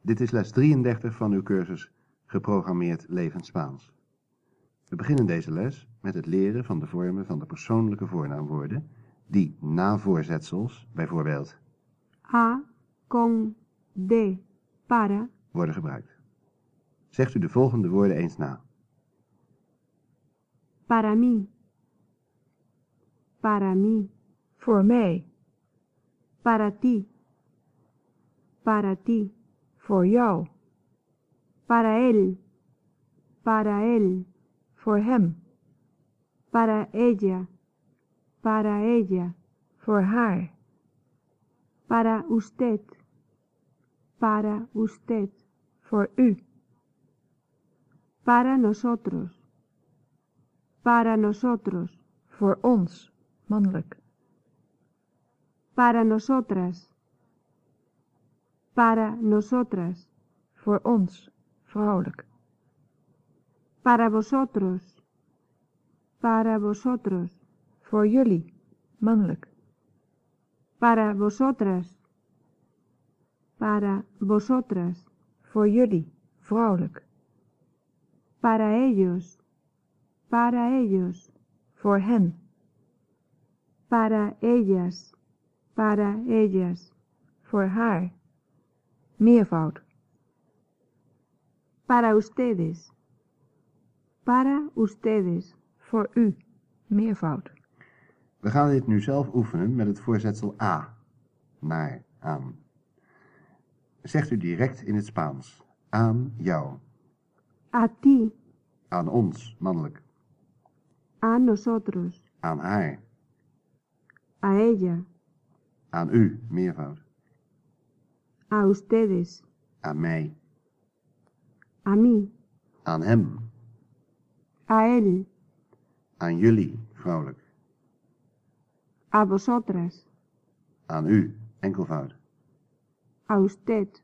Dit is les 33 van uw cursus Geprogrammeerd Levend Spaans. We beginnen deze les met het leren van de vormen van de persoonlijke voornaamwoorden die na voorzetsels, bijvoorbeeld a, con, de, para, worden gebruikt. Zegt u de volgende woorden eens na. para mí, para mí, Voor mij, para ti, para ti, voor jou, para él, para él, voor hem, para ella, para ella, voor haar, para usted, para usted, voor u, para nosotros, para nosotros, voor ons, mannelijk, para nosotras, para nosotras, voor ons, vrouwelijk, para vosotros, para vosotros, voor jullie, mannelijk, para vosotras, para vosotras, voor jullie, vrouwelijk, para ellos, para ellos, voor hen, para ellas, para ellas, voor haar, meervoud, para ustedes, para ustedes, voor u, meervoud, We gaan dit nu zelf oefenen met het voorzetsel a, naar, aan. Zegt u direct in het Spaans. Aan jou, a ti, aan ons, mannelijk, a nosotros, aan haar, a ella, aan u, meervoud, a ustedes, aan mij, a mí, aan hem, a él, aan jullie, vrouwelijk, a vosotras, aan u, enkelvoud, a usted,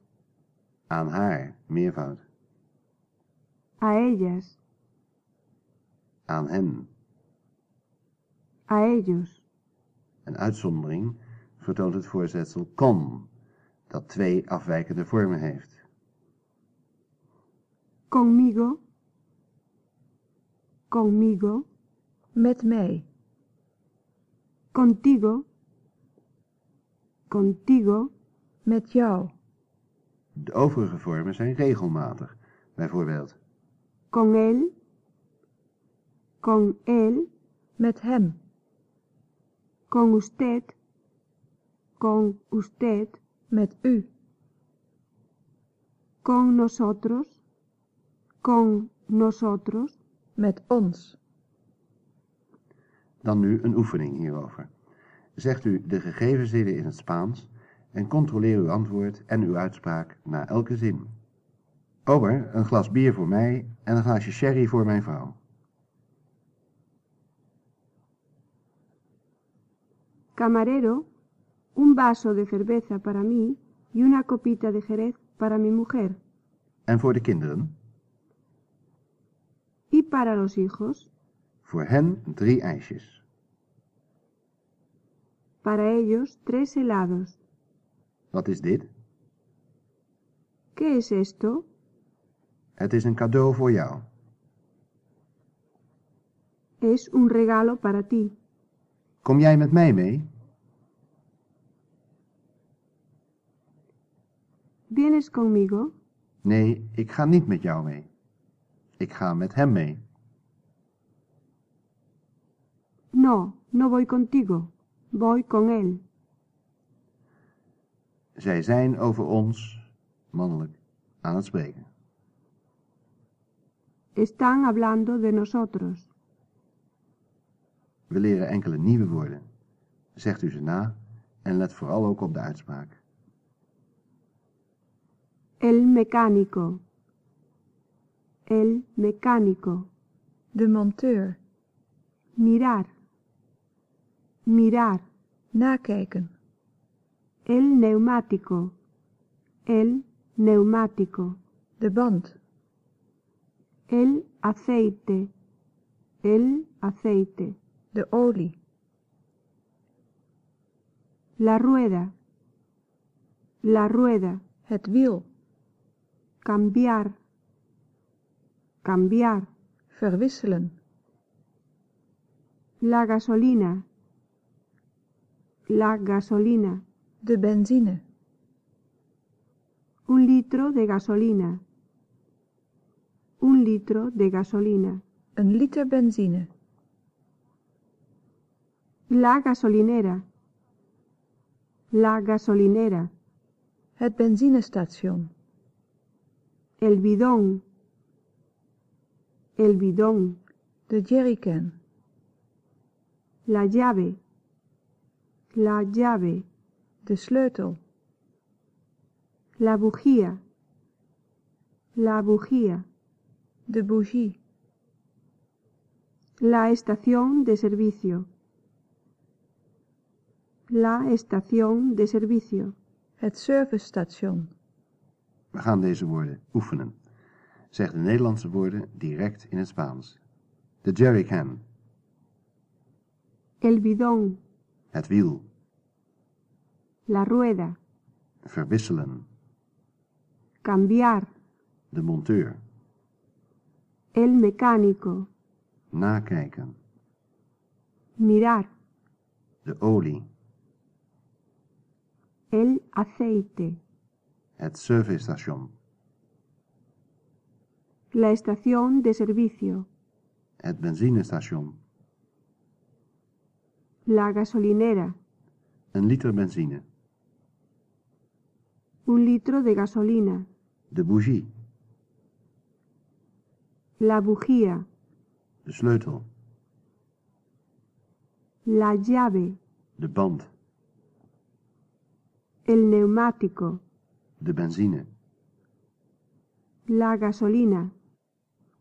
aan haar, meervoud, a ellas, aan hen. a ellos, Een uitzondering vertoont het voorzetsel con, dat twee afwijkende vormen heeft. conmigo, conmigo, met mij, contigo, contigo, met jou, De overige vormen zijn regelmatig, bijvoorbeeld con él, con él, met hem, con usted, con usted, met u, con nosotros, con nosotros, met ons, Dan nu een oefening hierover. Zegt u de gegeven zinnen in het Spaans en controleer uw antwoord en uw uitspraak na elke zin. Ober, een glas bier voor mij en een glaasje sherry voor mijn vrouw. camarero, un vaso de cerveza para mí y una copita de jerez para mi mujer. En voor de kinderen? ¿Y para los hijos? Voor hen drie ijsjes. Para ellos tres helados. Wat is dit? ¿Qué es esto? Het is een cadeau voor jou. Es un regalo para ti. Kom jij met mij mee? ¿Vienes conmigo? Nee, ik ga niet met jou mee. Ik ga met hem mee. No, no voy contigo. Voy con él. Zij zijn over ons, mannelijk, aan het spreken. Están hablando de nosotros. We leren enkele nieuwe woorden. Zegt u ze na en let vooral ook op de uitspraak. El mecánico. El mecánico. de monteur, Mirar. Mirar. nakijken, El neumático. El neumático. de band, El aceite. El aceite. de olie, La rueda. La rueda. het wiel, cambiar, cambiar, verwisselen, la gasolina, la gasolina, de benzine, un litro de gasolina, un litro de gasolina, een liter benzine, la gasolinera, la gasolinera, het benzinestation, el bidón, el bidón, de jerrycan, la llave, la llave, de sleutel, la bujía, la bujía, de bougie, la estación de servicio, la estación de servicio, het servicestation, We gaan deze woorden oefenen. Zeg de Nederlandse woorden direct in het Spaans. De jerrycan, el bidón, het wiel, la rueda, verwisselen, cambiar, de monteur, el mecánico, nakijken, mirar, de olie, el aceite, het servicestation, la estación de servicio, het benzinestation, la gasolinera, een liter benzine, un litro de gasolina, de bougie, la bujía, de sleutel, la llave, de band, el neumático, de benzine. la gasolina,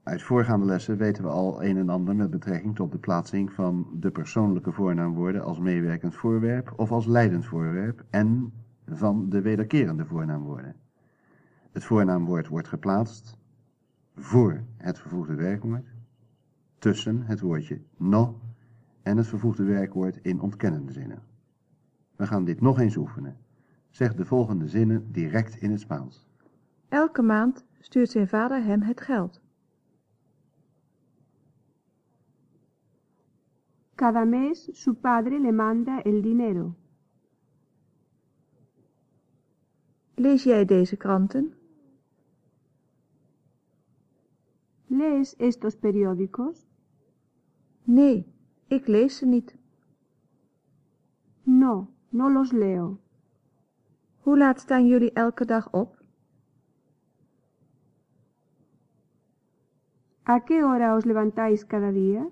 Uit voorgaande lessen weten we al een en ander met betrekking tot de plaatsing van de persoonlijke voornaamwoorden als meewerkend voorwerp of als leidend voorwerp en van de wederkerende voornaamwoorden. Het voornaamwoord wordt geplaatst voor het vervoegde werkwoord, tussen het woordje no en het vervoegde werkwoord in ontkennende zinnen. We gaan dit nog eens oefenen. Zeg de volgende zinnen direct in het Spaans. Elke maand stuurt zijn vader hem het geld. cada mes su padre le manda el dinero. Lees jij deze kranten? ¿Lees estos periódicos? Nee, ik lees ze niet. No, no los leo. Hoe laat staan jullie elke dag op? ¿A qué hora os levantáis cada día?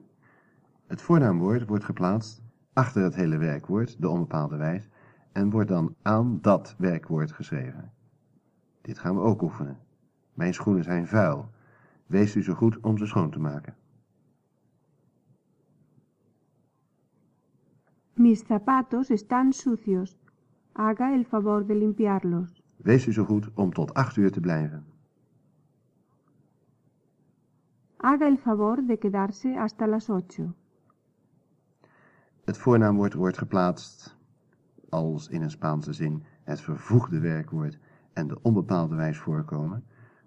Het voornaamwoord wordt geplaatst achter het hele werkwoord, de onbepaalde wijs, en wordt dan aan dat werkwoord geschreven. Dit gaan we ook oefenen. Mijn schoenen zijn vuil. Wees u zo goed om ze schoon te maken. Mis zapatos están sucios. Haga el favor de limpiarlos. Wees u zo goed om tot acht uur te blijven. Haga el favor de quedarse hasta las ocho. Het voornaamwoord wordt geplaatst als in een Spaanse zin het vervoegde werkwoord en de onbepaalde wijs voorkomen,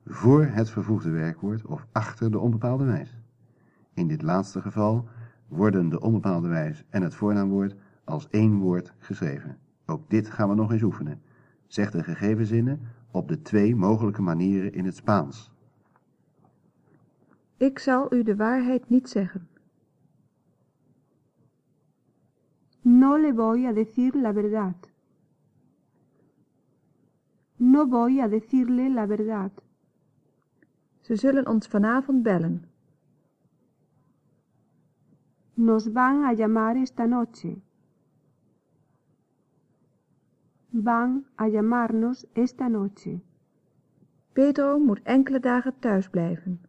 voor het vervoegde werkwoord of achter de onbepaalde wijs. In dit laatste geval worden de onbepaalde wijs en het voornaamwoord als één woord geschreven. Ook dit gaan we nog eens oefenen. Zeg de gegeven zinnen op de twee mogelijke manieren in het Spaans. Ik zal u de waarheid niet zeggen. No le voy a decir la verdad. No voy a decirle la verdad. Ze zullen ons vanavond bellen. Nos van a llamar esta noche. Van a llamarnos esta noche. Pedro moet enkele dagen thuis blijven.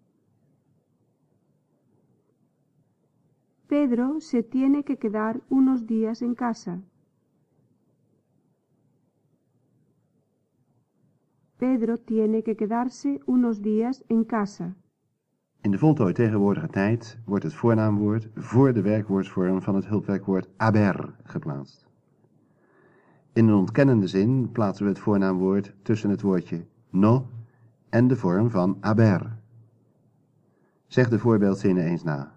Pedro se tiene que quedar unos días en casa. Pedro tiene que quedarse unos días en casa. In de voltooid tegenwoordige tijd wordt het voornaamwoord voor de werkwoordsvorm van het hulpwerkwoord haber geplaatst. In een ontkennende zin plaatsen we het voornaamwoord tussen het woordje no en de vorm van haber. Zeg de voorbeeldzinnen eens na.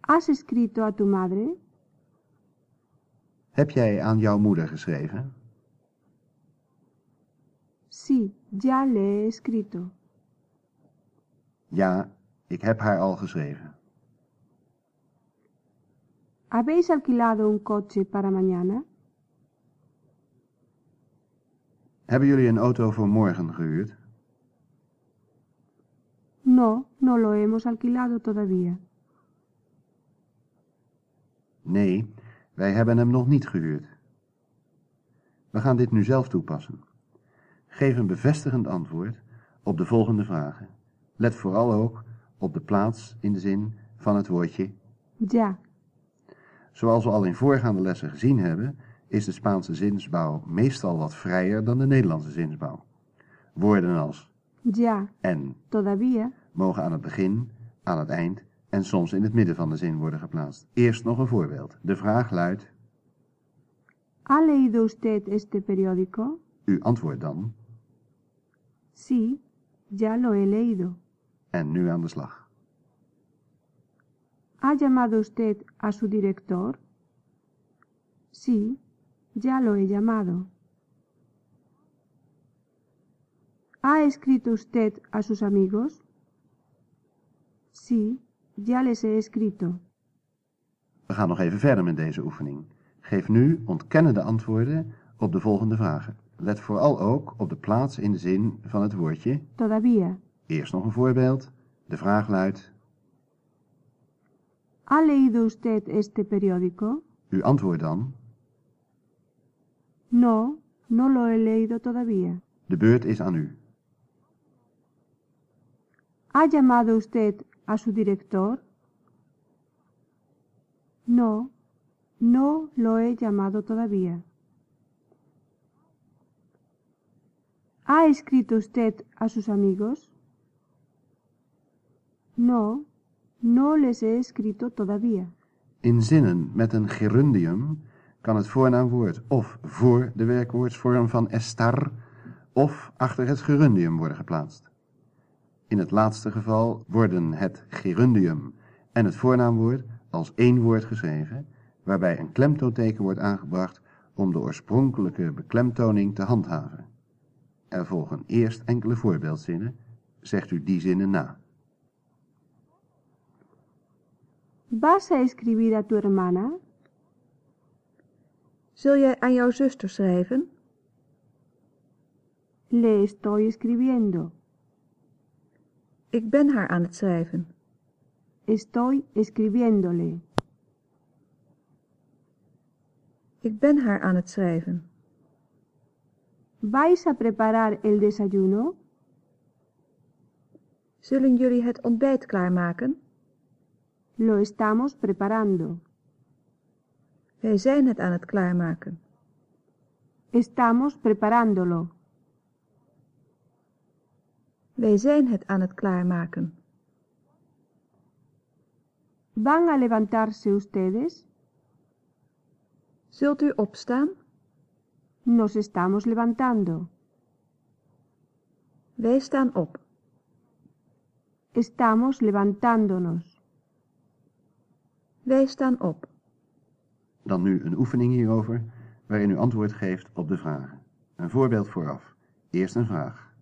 ¿Has escrito a tu madre? Heb jij aan jouw moeder geschreven? Sí, ya le he escrito. Ja, ik heb haar al geschreven. ¿Habéis alquilado un coche para mañana? Hebben jullie een auto voor morgen gehuurd? No, no lo hemos alquilado todavía. Nee, wij hebben hem nog niet gehuurd. We gaan dit nu zelf toepassen. Geef een bevestigend antwoord op de volgende vragen. Let vooral ook op de plaats in de zin van het woordje. Ya. Zoals we al in voorgaande lessen gezien hebben, is de Spaanse zinsbouw meestal wat vrijer dan de Nederlandse zinsbouw. Woorden als Ya. en Todavía. mogen aan het begin, aan het eind en soms in het midden van de zin worden geplaatst. Eerst nog een voorbeeld. De vraag luidt, ¿Ha leído usted este periódico? u antwoordt dan Sí, ya lo he leído. en nu aan de slag. ¿Ha llamado usted a su director? Sí, ya lo he llamado. ¿Ha escrito usted a sus amigos? Sí, ya les he escrito. We gaan nog even verder met deze oefening. Geef nu ontkennende antwoorden op de volgende vragen. Let vooral ook op de plaats in de zin van het woordje. Todavía. Eerst nog een voorbeeld. De vraag luidt, ¿Ha leído usted este periódico? u antwoordt dan, No, no lo he leído todavía. de beurt is aan u. ¿Ha llamado usted a su director? No, no lo he llamado todavía. ¿Ha escrito usted a sus amigos? No, no les he todavía. In zinnen met een gerundium kan het voornaamwoord of voor de werkwoordsvorm van estar of achter het gerundium worden geplaatst. In het laatste geval worden het gerundium en het voornaamwoord als één woord geschreven, waarbij een klemtoonteken wordt aangebracht om de oorspronkelijke beklemtoning te handhaven. Er volgen eerst enkele voorbeeldzinnen. Zegt u die zinnen na. ¿Vas a escribir a tu hermana? Zul jij aan jouw zuster schrijven? Le estoy escribiendo. Ik ben haar aan het schrijven. Estoy escribiéndole. Ik ben haar aan het schrijven. ¿Vais a preparar el desayuno? Zullen jullie het ontbijt klaarmaken? Lo estamos preparando. Wij zijn het aan het klaarmaken. Estamos preparándolo. Wij zijn het aan het klaarmaken. ¿Van a levantarse ustedes? Zult u opstaan? Nos estamos levantando. Wij staan op. Estamos levantándonos. Wij staan op. Dan nu een oefening hierover, waarin u antwoord geeft op de vragen. Een voorbeeld vooraf. Eerst een vraag.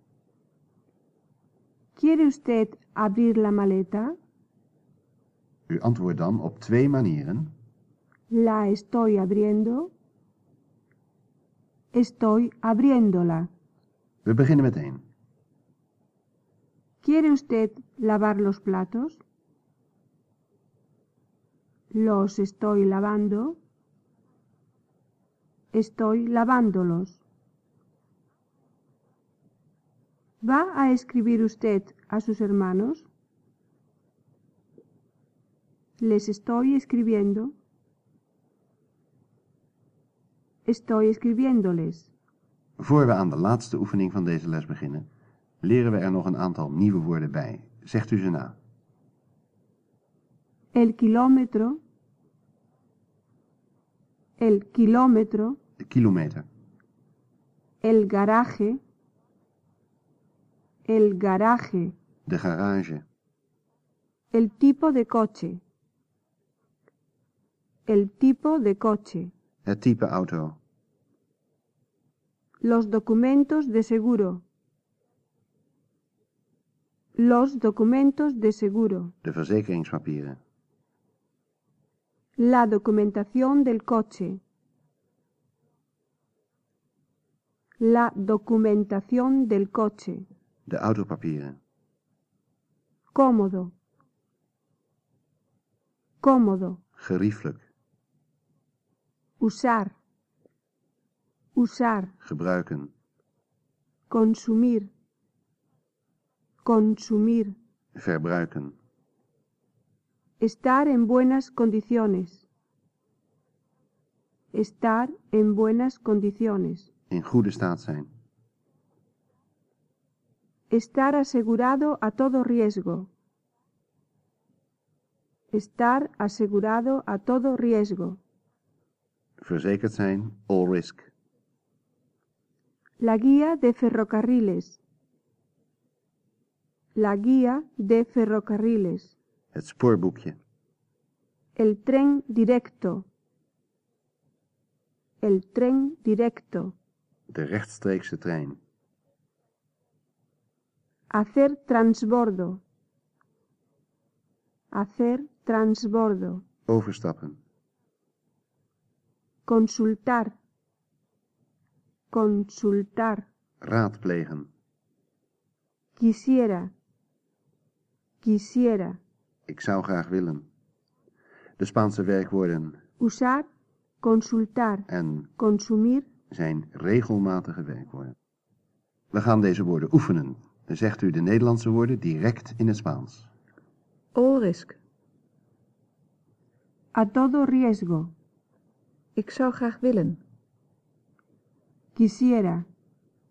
¿Quiere usted abrir la maleta? U antwoordt dan op twee manieren. La estoy abriendo. Estoy abriéndola. We beginnen met één. ¿Quiere usted lavar los platos? Los estoy lavando. Estoy lavándolos. ¿Va a escribir usted a sus hermanos? Les estoy escribiendo. Estoy escribiéndoles. Voor we aan de laatste oefening van deze les beginnen, leren we er nog een aantal nieuwe woorden bij. Zegt u ze na. El kilómetro. El kilómetro. De kilometer, El garaje. el garaje, de garage, el tipo de coche, el tipo de coche, het type auto, los documentos de seguro, los documentos de seguro, de verzekeringspapieren, la documentación del coche, la documentación del coche, de autopapieren, cómodo, cómodo, geriefelijk, usar, usar, gebruiken, consumir, consumir, verbruiken, estar en buenas condiciones, estar en buenas condiciones, in goede staat zijn, estar asegurado a todo riesgo, estar asegurado a todo riesgo, verzekerd zijn, all risk, la guía de ferrocarriles, la guía de ferrocarriles, het spoorboekje, el tren directo, el tren directo, de rechtstreekse trein, hacer transbordo, hacer transbordo, overstappen, consultar, consultar, raadplegen, quisiera, quisiera, ik zou graag willen. De Spaanse werkwoorden usar, consultar, en consumir, zijn regelmatige werkwoorden. We gaan deze woorden oefenen. Dan zegt u de Nederlandse woorden direct in het Spaans. All risk. a todo riesgo, Ik zou graag willen. quisiera,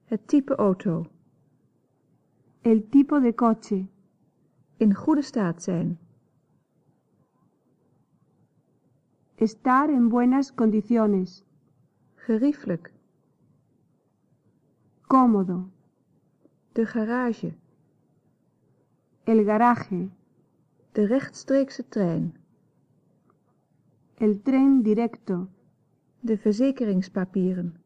Het type auto. el tipo de coche, In goede staat zijn. Estar en buenas condiciones, Geriefelijk. cómodo, De garage. el garaje, De rechtstreekse trein. el tren directo, De verzekeringspapieren.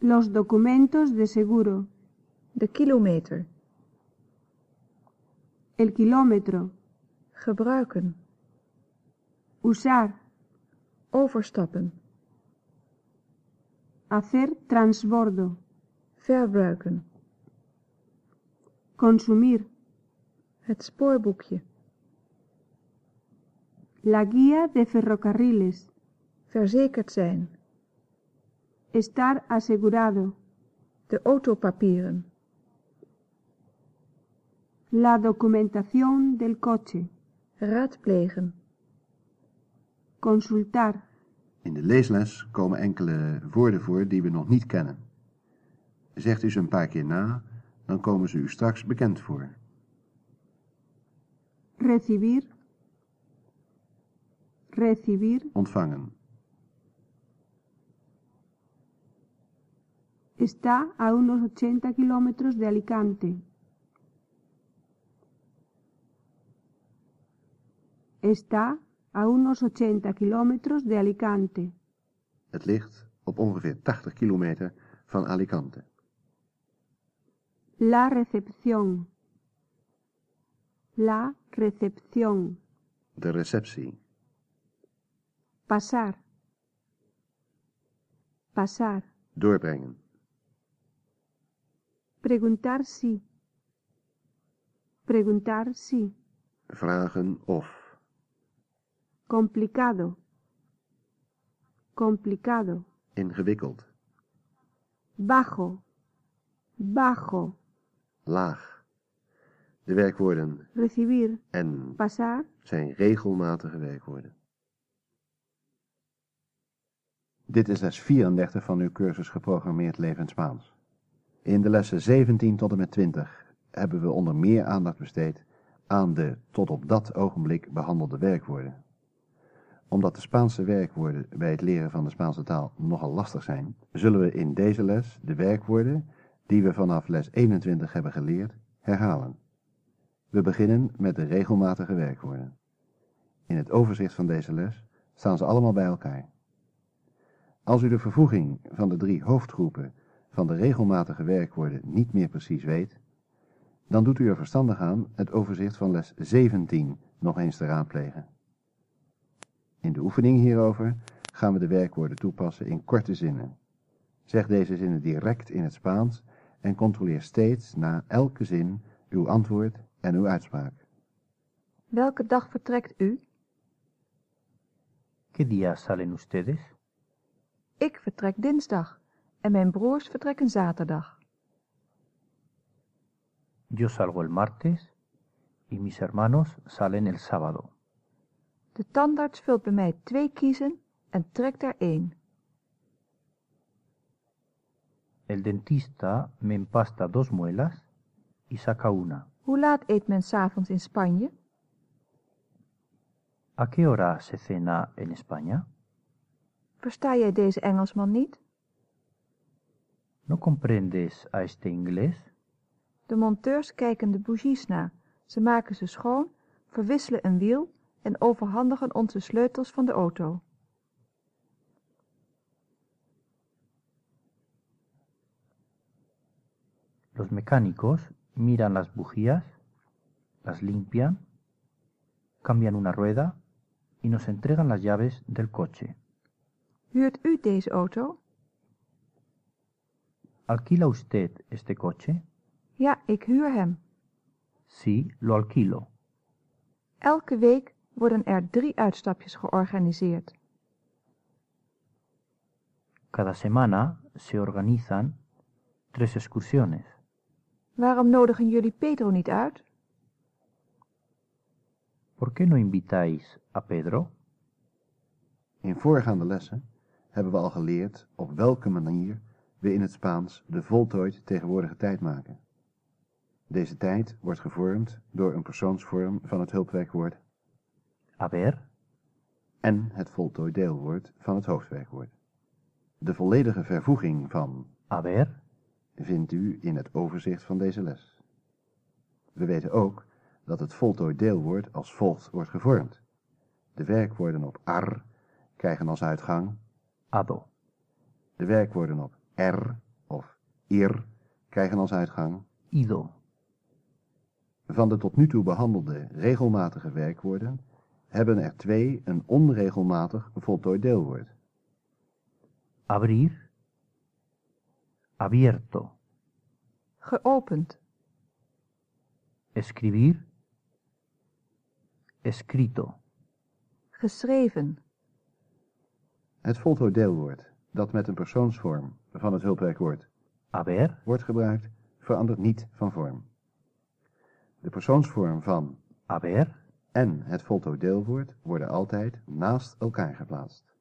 los documentos de seguro, De kilometer. el kilómetro, Gebruiken. usar, Overstappen. hacer transbordo, Verbruiken. consumir, Het spoorboekje. la guía de ferrocarriles, Verzekerd zijn. estar asegurado, De autopapieren. la documentación del coche, Raadplegen. consultar, In de leesles komen enkele woorden voor die we nog niet kennen. Zegt u ze een paar keer na, dan komen ze u straks bekend voor. recibir, recibir, Ontvangen. está a unos 80 kilómetros de Alicante. Está a unos 80 kilómetros de Alicante. Het ligt op ongeveer 80 kilometer van Alicante. La recepción. La recepción. De receptie. Pasar. Pasar. Doorbrengen. Preguntar si. Preguntar si. Vragen of. Complicado. Complicado. Ingewikkeld. Bajo. Bajo. Laag. De werkwoorden Recibir. en Pasar. zijn regelmatige werkwoorden. Dit is les 34 van uw cursus Geprogrammeerd Leven Spaans. In de lessen 17 tot en met 20 hebben we onder meer aandacht besteed aan de tot op dat ogenblik behandelde werkwoorden. Omdat de Spaanse werkwoorden bij het leren van de Spaanse taal nogal lastig zijn, zullen we in deze les de werkwoorden die we vanaf les 21 hebben geleerd herhalen. We beginnen met de regelmatige werkwoorden. In het overzicht van deze les staan ze allemaal bij elkaar. Als u de vervoeging van de drie hoofdgroepen van de regelmatige werkwoorden niet meer precies weet, dan doet u er verstandig aan het overzicht van les 17 nog eens te raadplegen. In de oefening hierover gaan we de werkwoorden toepassen in korte zinnen. Zeg deze zinnen direct in het Spaans en controleer steeds na elke zin uw antwoord en uw uitspraak. Welke dag vertrekt u? ¿Qué día salen ustedes? Ik vertrek dinsdag en mijn broers vertrekken zaterdag. Yo salgo el martes y mis hermanos salen el sábado. De tandarts vult bij mij twee kiezen en trekt er één. El dentista me empasta dos muelas y saca una. Hoe laat eet men s'avonds in Spanje? ¿A qué hora se cena en España? Versta jij deze Engelsman niet? ¿No comprendes a este inglés? De monteurs kijken de bougies na. Ze maken ze schoon, verwisselen een wiel en overhandigen onze sleutels van de auto. Los mecánicos miran las bujías, las limpian, cambian una rueda y nos entregan las llaves del coche. Huurt u deze auto? ¿Alquila usted este coche? Ja, ik huur hem. Sí, lo alquilo. Elke week worden er drie uitstapjes georganiseerd. Cada semana se organizan tres excursiones. Waarom nodigen jullie Pedro niet uit? ¿Por qué no invitáis a Pedro? In voorgaande lessen hebben we al geleerd op welke manier we in het Spaans de voltooid tegenwoordige tijd maken. Deze tijd wordt gevormd door een persoonsvorm van het hulpwerkwoord Haber, en het voltooid deelwoord van het hoofdwerkwoord. De volledige vervoeging van haber, vindt u in het overzicht van deze les. We weten ook dat het voltooid deelwoord als volgt wordt gevormd. De werkwoorden op ar krijgen als uitgang, ado. de werkwoorden op er of ir krijgen als uitgang. Ido. Van de tot nu toe behandelde regelmatige werkwoorden hebben er twee een onregelmatig voltooid deelwoord. Abrir, abierto. Geopend. Escribir, escrito. Geschreven. Het voltooid deelwoord dat met een persoonsvorm van het hulpwerkwoord Haber, wordt gebruikt, verandert niet van vorm. De persoonsvorm van haber, en het voltooid deelwoord worden altijd naast elkaar geplaatst.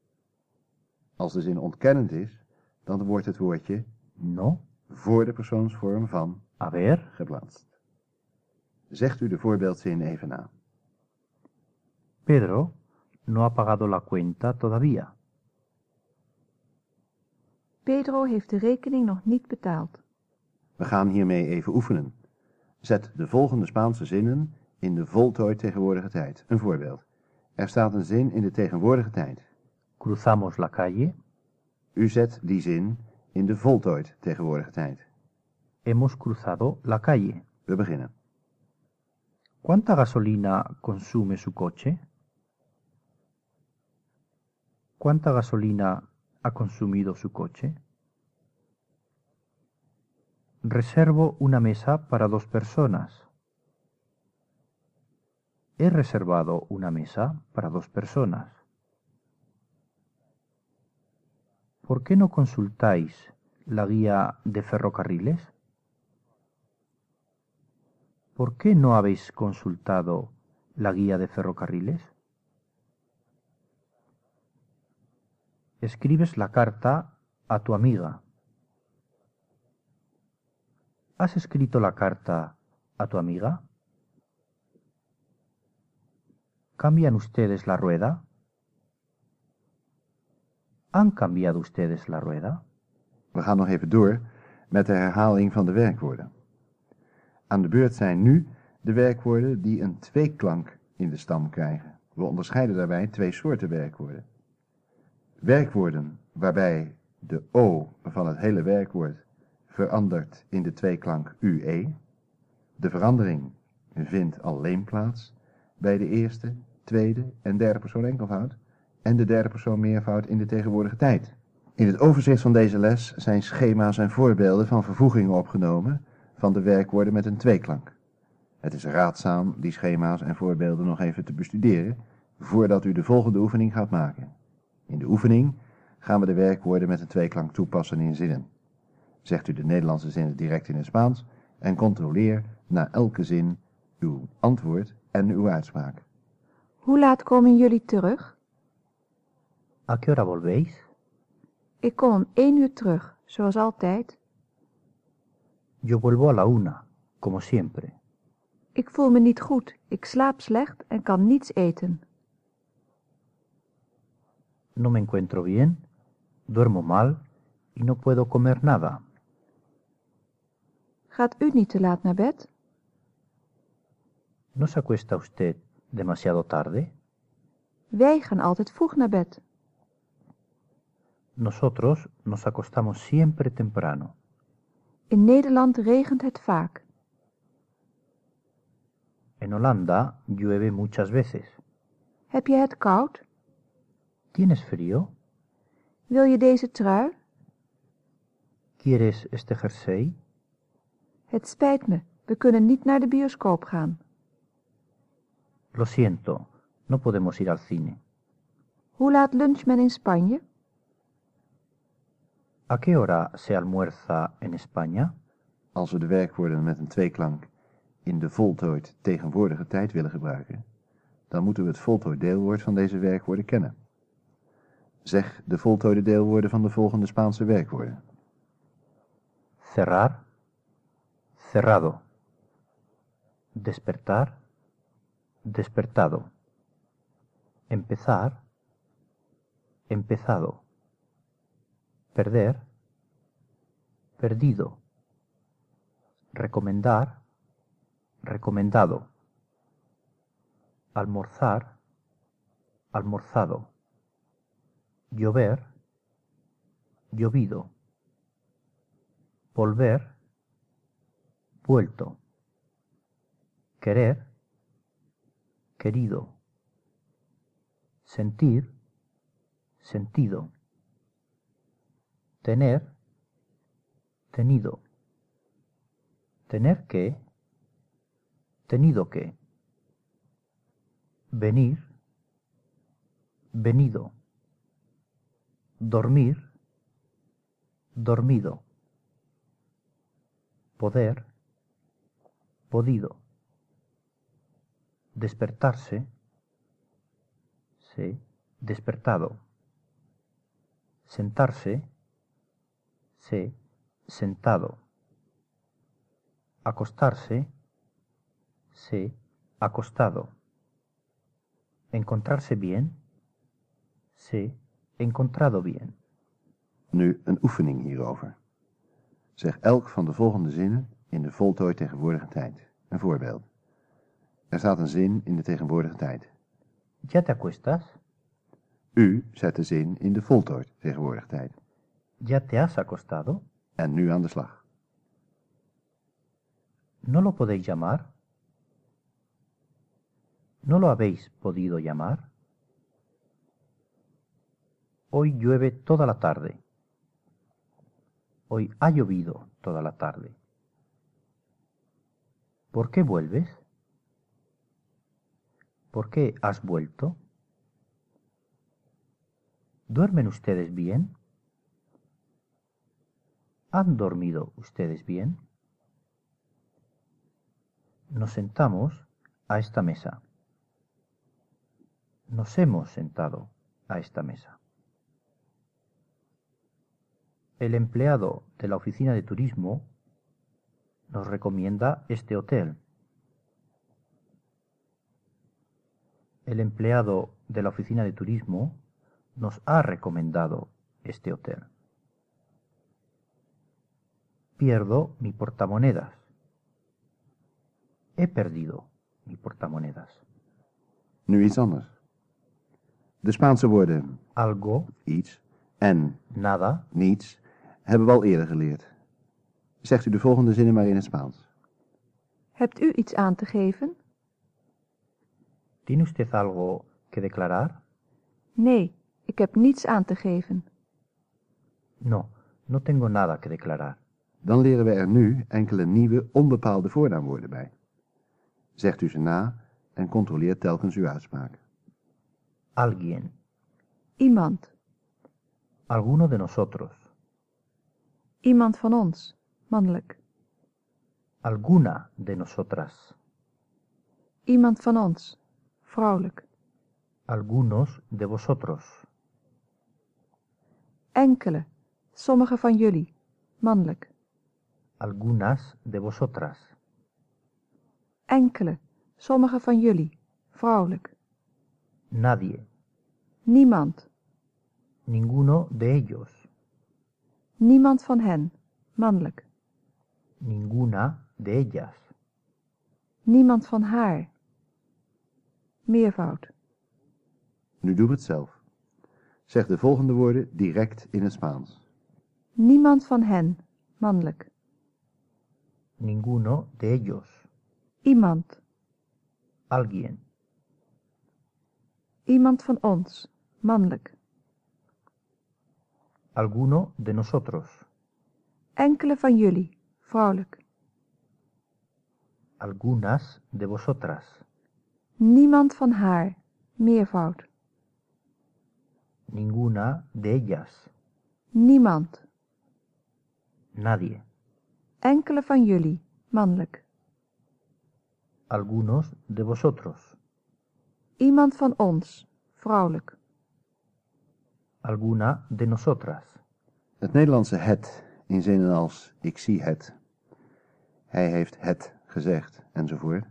Als de zin ontkennend is, dan wordt het woordje no, voor de persoonsvorm van haber, geplaatst. Zegt u de voorbeeldzin even na. Pedro no ha pagado la cuenta todavía. Pedro heeft de rekening nog niet betaald. We gaan hiermee even oefenen. Zet de volgende Spaanse zinnen in de voltooid tegenwoordige tijd. Een voorbeeld. Er staat een zin in de tegenwoordige tijd. Cruzamos la calle, U zet die zin in de voltooid tegenwoordige tijd. hemos cruzado la calle. We beginnen. ¿Cuánta gasolina consume su coche? ¿Cuánta gasolina ha consumido su coche? Reservo una mesa para dos personas. He reservado una mesa para dos personas. ¿Por qué no consultáis la guía de ferrocarriles? ¿Por qué no habéis consultado la guía de ferrocarriles? Escribes la carta a tu amiga. ¿Has escrito la carta a tu amiga? ¿Cambian ustedes la rueda? ¿Han cambiado ustedes la rueda? We gaan nog even door met de herhaling van de werkwoorden. Aan de beurt zijn nu de werkwoorden die een tweeklank in de stam krijgen. We onderscheiden daarbij twee soorten werkwoorden. Werkwoorden waarbij de O van het hele werkwoord verandert in de tweeklank UE. De verandering vindt alleen plaats bij de eerste, tweede en derde persoon enkelvoud en de derde persoon meervoud in de tegenwoordige tijd. In het overzicht van deze les zijn schema's en voorbeelden van vervoegingen opgenomen van de werkwoorden met een tweeklank. Het is raadzaam die schema's en voorbeelden nog even te bestuderen voordat u de volgende oefening gaat maken. In de oefening gaan we de werkwoorden met een tweeklank toepassen in zinnen. Zegt u de Nederlandse zinnen direct in het Spaans en controleer na elke zin uw antwoord en uw uitspraak. Hoe laat komen jullie terug? ¿A qué hora volvéis? Ik kom om één uur terug, zoals altijd. Yo vuelvo a la una, como siempre. Ik voel me niet goed, ik slaap slecht en kan niets eten. No me encuentro bien, duermo mal y no puedo comer nada. Gaat u niet te laat naar bed? ¿No se acuesta usted demasiado tarde? Wij gaan altijd vroeg naar bed. Nosotros nos acostamos siempre temprano. In Nederland regent het vaak. En Holanda llueve muchas veces. Heb je het koud? ¿Tienes frío? Wil je deze trui? ¿Quieres este jersey? Het spijt me, we kunnen niet naar de bioscoop gaan. Lo siento, no podemos ir al cine. Hoe laat luncht men in Spanje? ¿A qué hora se almuerza en España? Als we de werkwoorden met een tweeklank in de voltooid tegenwoordige tijd willen gebruiken, dan moeten we het voltooid deelwoord van deze werkwoorden kennen. Zeg de voltooide deelwoorden van de volgende Spaanse werkwoorden. Cerrar, cerrado. Despertar, despertado. Empezar, empezado. Perder, perdido. Recomendar, recomendado. Almorzar, almorzado. Llover, llovido. Volver, vuelto. Querer, querido. Sentir, sentido. Tener, tenido. Tener que, tenido que. Venir, venido. Dormir, dormido. Poder, podido. Despertarse, se, despertado. Sentarse, se, sentado. Acostarse, se, acostado. Encontrarse bien, se, encontrado bien. Nu een oefening hierover. Zeg elk van de volgende zinnen in de voltooid tegenwoordige tijd. Een voorbeeld. Er staat een zin in de tegenwoordige tijd. ¿Ya te acuestas? U zet de zin in de voltooid tegenwoordige tijd. ¿Ya te has acostado? En nu aan de slag. ¿No lo podéis llamar? ¿No lo habéis podido llamar? Hoy llueve toda la tarde. Hoy ha llovido toda la tarde. ¿Por qué vuelves? ¿Por qué has vuelto? ¿Duermen ustedes bien? ¿Han dormido ustedes bien? Nos sentamos a esta mesa. Nos hemos sentado a esta mesa. El empleado de la oficina de turismo nos recomienda este hotel. El empleado de la oficina de turismo nos ha recomendado este hotel. Pierdo mi portamonedas. He perdido mi portamonedas. Nu iets anders. De Spaanse woorden Algo, iets en nada, niets hebben we al eerder geleerd. Zegt u de volgende zinnen maar in het Spaans. Hebt u iets aan te geven? ¿Tiene usted algo que declarar? Nee, ik heb niets aan te geven. No, no tengo nada que declarar. Dan leren we er nu enkele nieuwe onbepaalde voornaamwoorden bij. Zegt u ze na en controleert telkens uw uitspraak. Alguien, Iemand. alguno de nosotros, Iemand van ons. Mannelijk. alguna de nosotras, Iemand van ons. Vrouwelijk. algunos de vosotros, Enkele. Sommige van jullie. Mannelijk. algunas de vosotras, Enkele. Sommige van jullie. Vrouwelijk. nadie, Niemand. ninguno de ellos, Niemand van hen. Mannelijk. ninguna de ellas, Niemand van haar. Meervoud. Nu doen we het zelf. Zeg de volgende woorden direct in het Spaans. Niemand van hen. Mannelijk. ninguno de ellos, Iemand. alguien, Iemand van ons. Mannelijk. alguno de nosotros, Enkele van jullie. Vrouwelijk. algunas de vosotras, Niemand van haar. Meervoud. ninguna de ellas, Niemand. nadie, Enkele van jullie. Mannelijk. algunos de vosotros, Iemand van ons. Vrouwelijk. alguna de nosotras, Het Nederlandse het in zinnen als ik zie het, hij heeft het gezegd enzovoort,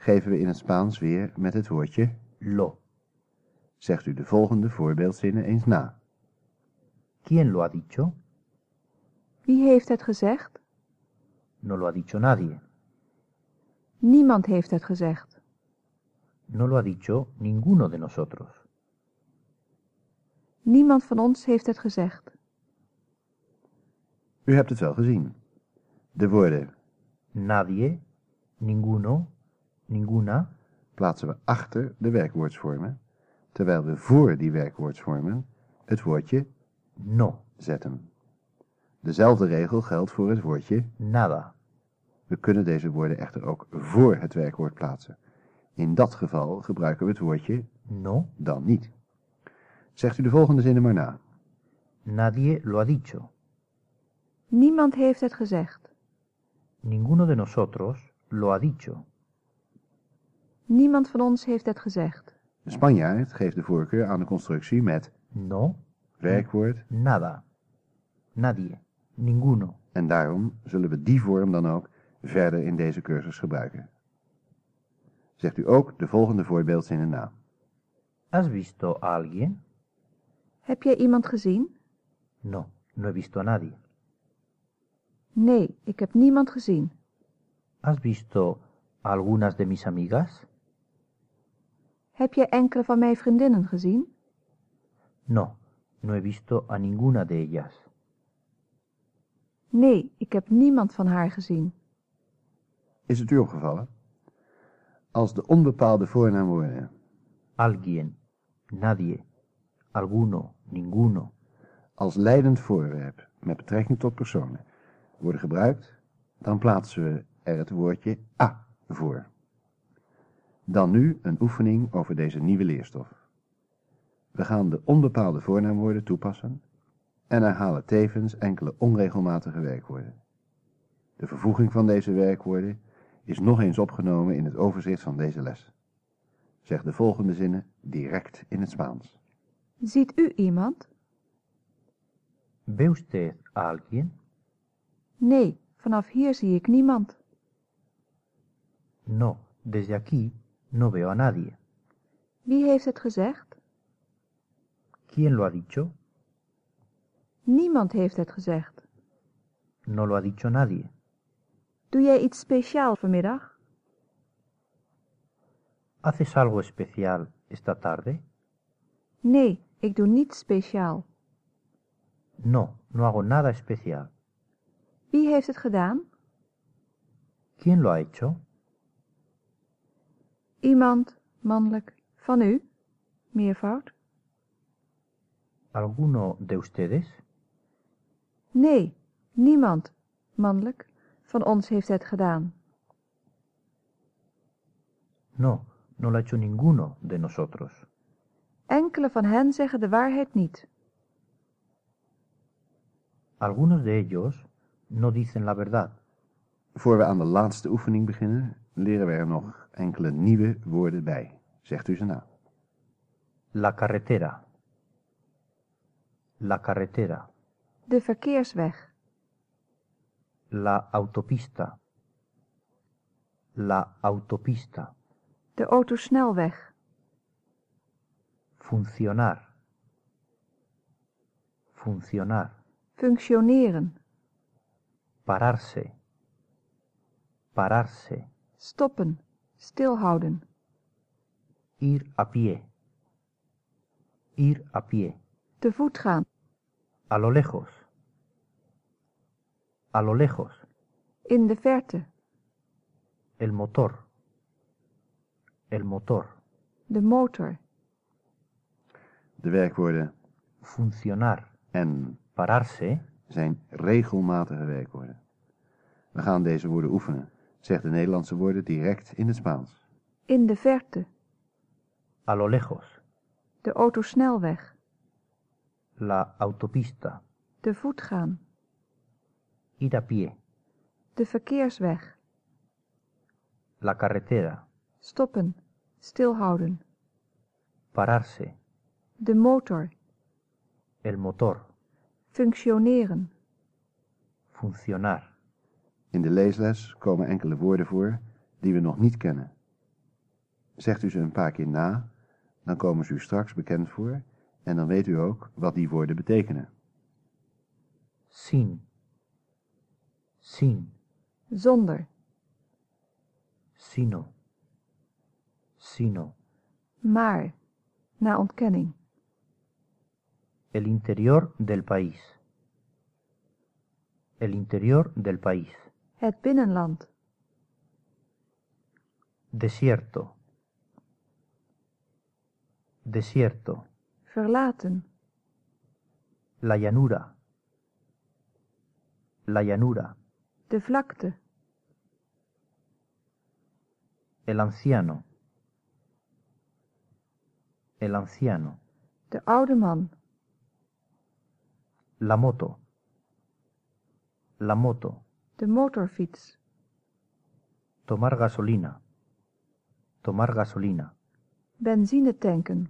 geven we in het Spaans weer met het woordje lo. Zegt u de volgende voorbeeldzinnen eens na. ¿Quién lo ha dicho? Wie heeft het gezegd? No lo ha dicho nadie. Niemand heeft het gezegd. No lo ha dicho ninguno de nosotros. Niemand van ons heeft het gezegd. U hebt het wel gezien. De woorden Nadie, ninguno, ninguna plaatsen we achter de werkwoordsvormen, terwijl we voor die werkwoordsvormen het woordje no, zetten. Dezelfde regel geldt voor het woordje. nada. We kunnen deze woorden echter ook voor het werkwoord plaatsen. In dat geval gebruiken we het woordje No, dan niet. Zegt u de volgende zinnen maar na. nadie lo ha dicho. Niemand heeft het gezegd. Ninguno de nosotros lo ha dicho. Niemand van ons heeft het gezegd. De Spanjaard geeft de voorkeur aan de constructie met No, werkwoord nada. Nadie, ninguno. en daarom zullen we die vorm dan ook verder in deze cursus gebruiken. Zegt u ook de volgende voorbeeldzinnen na. ¿Has visto a alguien? Heb jij iemand gezien? No, no he visto a nadie. Nee, ik heb niemand gezien. ¿Has visto a algunas de mis amigas? Heb jij enkele van mijn vriendinnen gezien? No, no he visto a ninguna de ellas. Nee, ik heb niemand van haar gezien. Is het u opgevallen? Als de onbepaalde voornaamwoorden Alguien, nadie, alguno, ninguno. als leidend voorwerp met betrekking tot personen worden gebruikt, dan plaatsen we er het woordje a voor. Dan nu een oefening over deze nieuwe leerstof. We gaan de onbepaalde voornaamwoorden toepassen en herhalen tevens enkele onregelmatige werkwoorden. De vervoeging van deze werkwoorden is nog eens opgenomen in het overzicht van deze les. Zeg de volgende zinnen direct in het Spaans. Ziet u iemand? ¿Ve usted a alguien? Nee, vanaf hier zie ik niemand. No, desde aquí no veo a nadie. Wie heeft het gezegd? ¿Quién lo ha dicho? Niemand heeft het gezegd. No lo ha dicho nadie. Doe jij iets speciaal vanmiddag? ¿Haces algo especial esta tarde? Nee, ik doe niets speciaal. No, no hago nada especial. Wie heeft het gedaan? ¿Quién lo ha hecho? Iemand, mannelijk, van u? Meervoud? ¿Alguno de ustedes? Nee, niemand, mannelijk, van ons heeft het gedaan. No, no lo ha hecho ninguno de nosotros. Enkele van hen zeggen de waarheid niet. Algunos de ellos no dicen la verdad. Voor we aan de laatste oefening beginnen, leren we er nog enkele nieuwe woorden bij. Zegt u ze na. La carretera. La carretera. De verkeersweg, La autopista. La autopista. de autosnelweg, Funcionar. Funcionar. functioneren, Pararse. Pararse. Stoppen, stilhouden, Ir a pie. Ir a pie. te voet gaan, A lo lejos. A lo lejos. in de verte, El motor. El motor. de motor, De werkwoorden Funcionar. en Pararse. zijn regelmatige werkwoorden. We gaan deze woorden oefenen. Zeg de Nederlandse woorden direct in het Spaans. in de verte, A lo lejos. de autosnelweg, La autopista. te voet gaan, Ir a pie. de verkeersweg, La carretera. stoppen, stilhouden, Pararse. de motor, El motor. functioneren, Funcionar. In de leesles komen enkele woorden voor die we nog niet kennen. Zegt u ze een paar keer na, dan komen ze u straks bekend voor en dan weet u ook wat die woorden betekenen. Sin. Sin. zonder, Sino. Sino. maar, na ontkenning, El interior del país. El interior del país. Het binnenland, Desierto. Desierto. verlaten, La llanura. La llanura. de vlakte, El anciano. El anciano. de oude man, La moto. La moto. De motorfiets, Tomar gasolina. Tomar gasolina. benzine tanken,